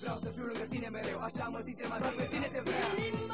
Vreau să fiu lângă tine mereu Așa mă zice mai doar pe tine te vreau